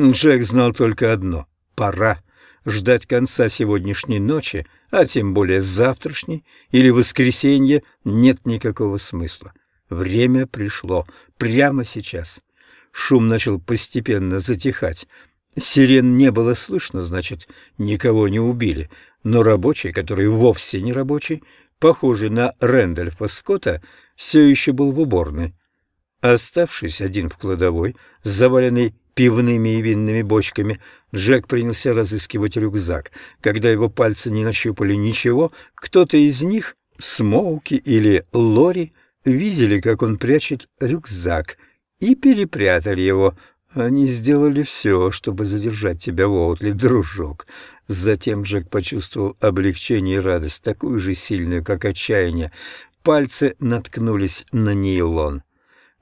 Джек знал только одно — пора. Ждать конца сегодняшней ночи, а тем более завтрашней или воскресенье, нет никакого смысла. Время пришло прямо сейчас. Шум начал постепенно затихать. Сирен не было слышно, значит, никого не убили. Но рабочий, который вовсе не рабочий, похожий на Рэндольфа Скотта, все еще был в уборной. Оставшись один в кладовой, заваленный пивными и винными бочками, Джек принялся разыскивать рюкзак. Когда его пальцы не нащупали ничего, кто-то из них, Смоуки или Лори, видели, как он прячет рюкзак, и перепрятали его. Они сделали все, чтобы задержать тебя в Оутли, дружок. Затем Джек почувствовал облегчение и радость, такую же сильную, как отчаяние. Пальцы наткнулись на нейлон.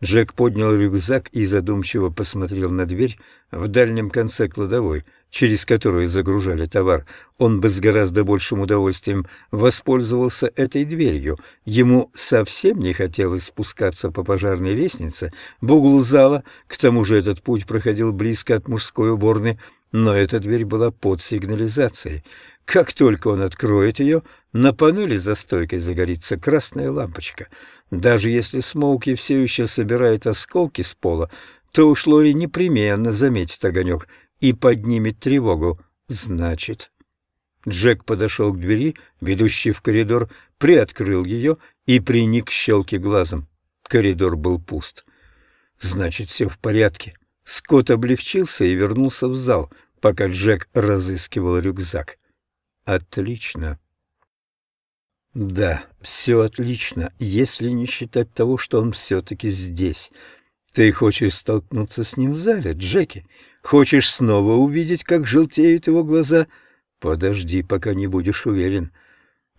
Джек поднял рюкзак и задумчиво посмотрел на дверь в дальнем конце кладовой, через которую загружали товар. Он бы с гораздо большим удовольствием воспользовался этой дверью. Ему совсем не хотелось спускаться по пожарной лестнице в углу зала, к тому же этот путь проходил близко от мужской уборной, но эта дверь была под сигнализацией. Как только он откроет ее, на панели за стойкой загорится красная лампочка. Даже если Смоуки все еще собирает осколки с пола, то уж Лори непременно заметит огонек и поднимет тревогу. Значит... Джек подошел к двери, ведущей в коридор, приоткрыл ее и приник к щелке глазом. Коридор был пуст. Значит, все в порядке. Скотт облегчился и вернулся в зал, пока Джек разыскивал рюкзак. Отлично. Да, все отлично, если не считать того, что он все-таки здесь. Ты хочешь столкнуться с ним в зале, Джеки? Хочешь снова увидеть, как желтеют его глаза? Подожди, пока не будешь уверен.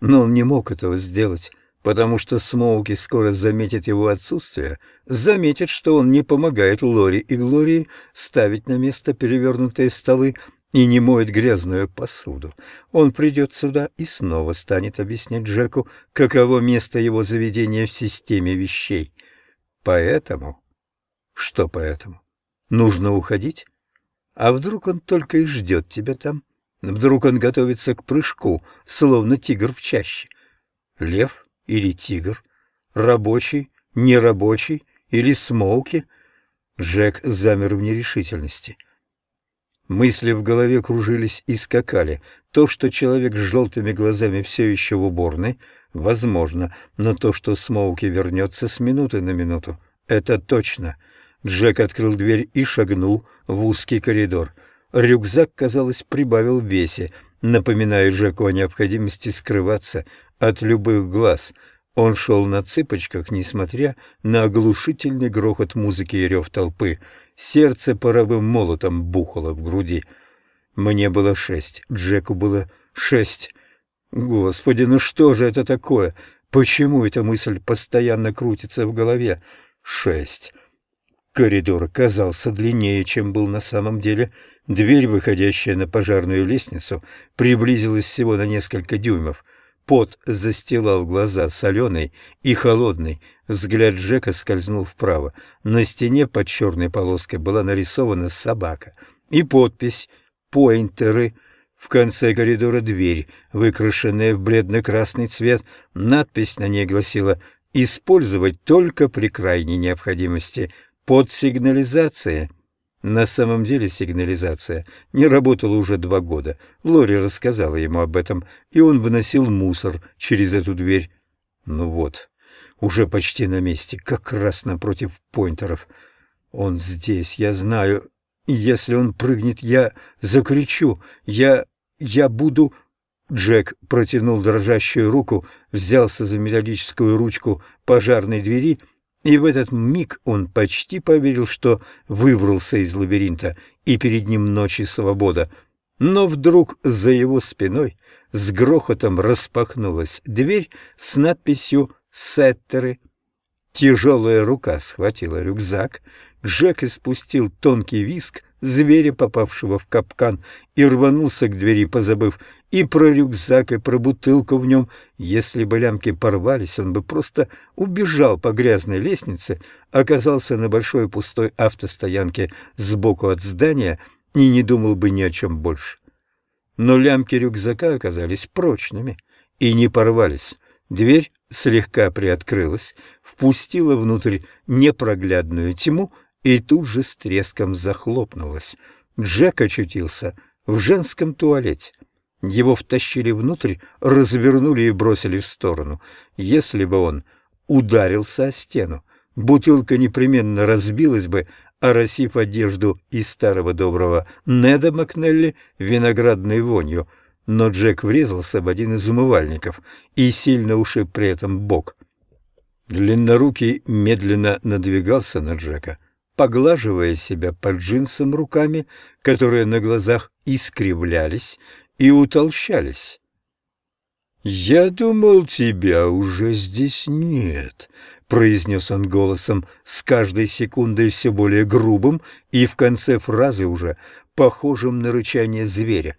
Но он не мог этого сделать, потому что Смоуки скоро заметит его отсутствие, заметит, что он не помогает Лори и Глории ставить на место перевернутые столы, и не моет грязную посуду. Он придет сюда и снова станет объяснять Джеку, каково место его заведения в системе вещей. Поэтому... Что поэтому? Нужно уходить? А вдруг он только и ждет тебя там? Вдруг он готовится к прыжку, словно тигр в чаще? Лев или тигр? Рабочий, нерабочий или смоуки? Джек замер в нерешительности — Мысли в голове кружились и скакали. То, что человек с желтыми глазами все еще в уборной, возможно, но то, что Смоуки вернется с минуты на минуту, это точно. Джек открыл дверь и шагнул в узкий коридор. Рюкзак, казалось, прибавил в весе, напоминая Джеку о необходимости скрываться от любых глаз — он шел на цыпочках, несмотря на оглушительный грохот музыки и рев толпы. Сердце паровым молотом бухало в груди. Мне было шесть, Джеку было шесть. Господи, ну что же это такое? Почему эта мысль постоянно крутится в голове? Шесть. Коридор казался длиннее, чем был на самом деле. Дверь, выходящая на пожарную лестницу, приблизилась всего на несколько дюймов. Пот застилал глаза соленый и холодный. Взгляд Джека скользнул вправо. На стене под черной полоской была нарисована собака. И подпись «Пойнтеры». В конце коридора дверь, выкрашенная в бледно-красный цвет. Надпись на ней гласила «Использовать только при крайней необходимости. Под сигнализацией». На самом деле сигнализация не работала уже два года. Лори рассказала ему об этом, и он выносил мусор через эту дверь. Ну вот, уже почти на месте, как раз напротив поинтеров. Он здесь, я знаю. Если он прыгнет, я закричу. Я... я буду... Джек протянул дрожащую руку, взялся за металлическую ручку пожарной двери и в этот миг он почти поверил, что выбрался из лабиринта, и перед ним ночи свобода. Но вдруг за его спиной с грохотом распахнулась дверь с надписью «Сеттеры». Тяжелая рука схватила рюкзак, Джек испустил тонкий виск зверя, попавшего в капкан, и рванулся к двери, позабыв и про рюкзак, и про бутылку в нем. Если бы лямки порвались, он бы просто убежал по грязной лестнице, оказался на большой пустой автостоянке сбоку от здания и не думал бы ни о чем больше. Но лямки рюкзака оказались прочными и не порвались. Дверь слегка приоткрылась, впустила внутрь непроглядную тьму и тут же с треском захлопнулась. Джек очутился в женском туалете. Его втащили внутрь, развернули и бросили в сторону. Если бы он ударился о стену, бутылка непременно разбилась бы, оросив одежду из старого доброго Неда Макнелли виноградной вонью, но Джек врезался в один из умывальников и сильно ушиб при этом бок. Длиннорукий медленно надвигался на Джека, поглаживая себя под джинсом руками, которые на глазах искривлялись и утолщались. «Я думал, тебя уже здесь нет», — произнес он голосом, с каждой секундой все более грубым и в конце фразы уже похожим на рычание зверя.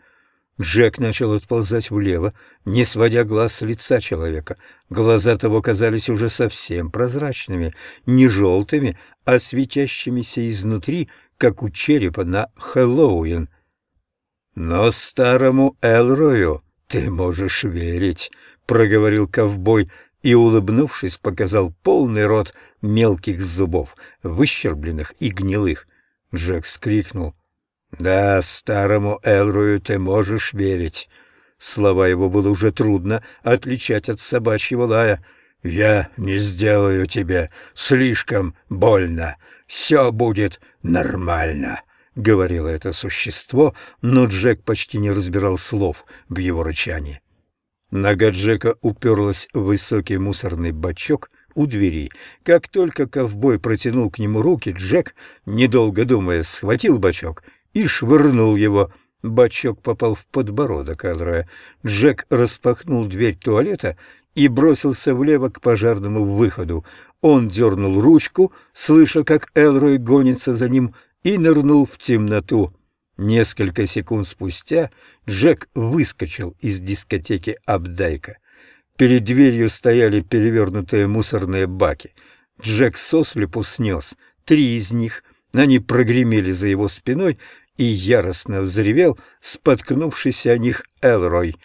Джек начал отползать влево, не сводя глаз с лица человека. Глаза того казались уже совсем прозрачными, не желтыми, а светящимися изнутри, как у черепа на Хэллоуин. «Но старому Элрою ты можешь верить», — проговорил ковбой и, улыбнувшись, показал полный рот мелких зубов, выщербленных и гнилых. Джек скрикнул. «Да, старому Элрою ты можешь верить». Слова его было уже трудно отличать от собачьего лая. «Я не сделаю тебе слишком больно. Все будет нормально». — говорило это существо, но Джек почти не разбирал слов в его рычании. Нога Джека уперлась в высокий мусорный бачок у двери. Как только ковбой протянул к нему руки, Джек, недолго думая, схватил бачок и швырнул его. Бачок попал в подбородок Элроя. Джек распахнул дверь туалета и бросился влево к пожарному выходу. Он дернул ручку, слыша, как Элрой гонится за ним, и нырнул в темноту. Несколько секунд спустя Джек выскочил из дискотеки Абдайка. Перед дверью стояли перевернутые мусорные баки. Джек сослепу снес три из них. Они прогремели за его спиной и яростно взревел, споткнувшись о них Элрой.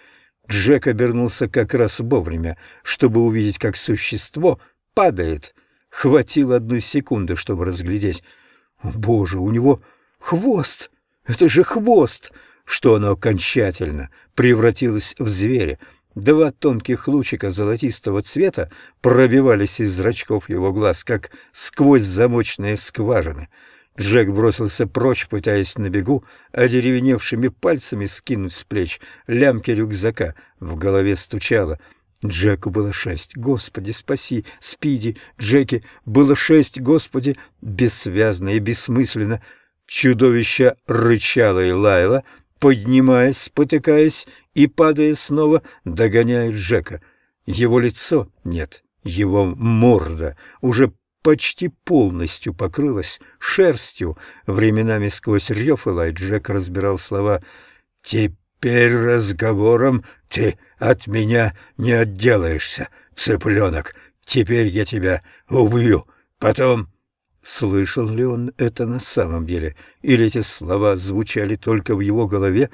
Джек обернулся как раз вовремя, чтобы увидеть, как существо падает. Хватило одной секунды, чтобы разглядеть — Боже, у него хвост! Это же хвост! Что оно окончательно превратилось в зверя. Два тонких лучика золотистого цвета пробивались из зрачков его глаз, как сквозь замочные скважины. Джек бросился прочь, пытаясь на бегу одеревеневшими пальцами скинуть с плеч лямки рюкзака. В голове стучало — Джеку было шесть. Господи, спаси! Спиди, Джеки, было шесть, Господи! Бессвязно и бессмысленно. Чудовище рычало и лаяло, поднимаясь, спотыкаясь и падая снова, догоняя Джека. Его лицо нет, его морда уже почти полностью покрылась шерстью. Временами сквозь рев и лай Джек разбирал слова «Теперь разговором ты от меня не отделаешься, цыпленок. Теперь я тебя убью. Потом...» Слышал ли он это на самом деле? Или эти слова звучали только в его голове?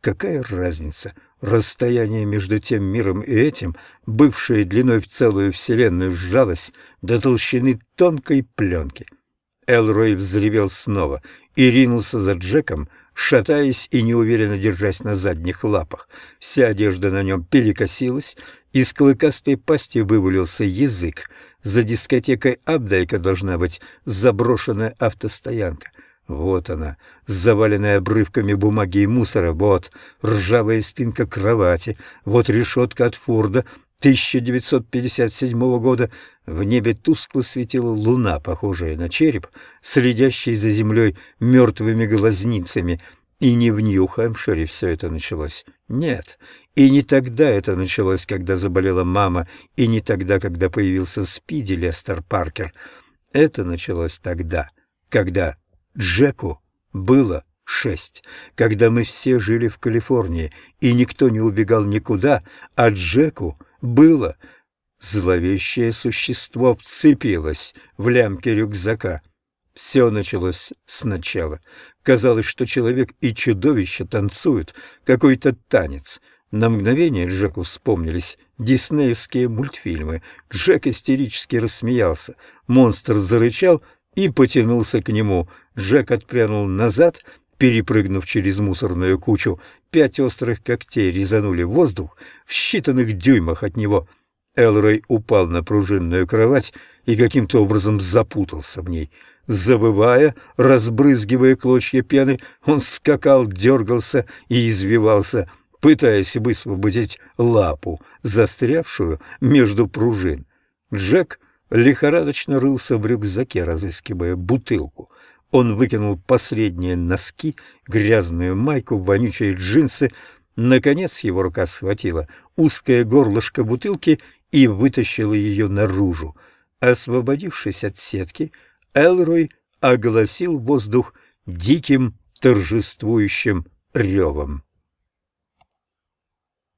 Какая разница? Расстояние между тем миром и этим, бывшее длиной в целую вселенную, сжалось до толщины тонкой пленки. Элрой взревел снова и ринулся за Джеком, шатаясь и неуверенно держась на задних лапах. Вся одежда на нем перекосилась, из клыкастой пасти вывалился язык. За дискотекой Абдайка должна быть заброшенная автостоянка. Вот она, заваленная обрывками бумаги и мусора, вот ржавая спинка кровати, вот решетка от Форда 1957 года. В небе тускло светила луна, похожая на череп, следящий за землей мертвыми глазницами. И не в Нью-Хэмпшире все это началось. Нет, и не тогда это началось, когда заболела мама, и не тогда, когда появился Спиди Лестер Паркер. Это началось тогда, когда Джеку было шесть, когда мы все жили в Калифорнии, и никто не убегал никуда, а Джеку было. Зловещее существо вцепилось в лямки рюкзака. Все началось сначала. Казалось, что человек и чудовище танцуют какой-то танец. На мгновение Джеку вспомнились диснеевские мультфильмы. Джек истерически рассмеялся. Монстр зарычал и потянулся к нему. Джек отпрянул назад, перепрыгнув через мусорную кучу. Пять острых когтей резанули воздух в считанных дюймах от него. Элрой упал на пружинную кровать и каким-то образом запутался в ней. Завывая, разбрызгивая клочья пены, он скакал, дергался и извивался, пытаясь высвободить лапу, застрявшую между пружин. Джек лихорадочно рылся в рюкзаке, разыскивая бутылку. Он выкинул последние носки, грязную майку, вонючие джинсы. Наконец его рука схватила узкое горлышко бутылки и вытащила ее наружу. Освободившись от сетки, Элрой огласил воздух диким торжествующим ревом.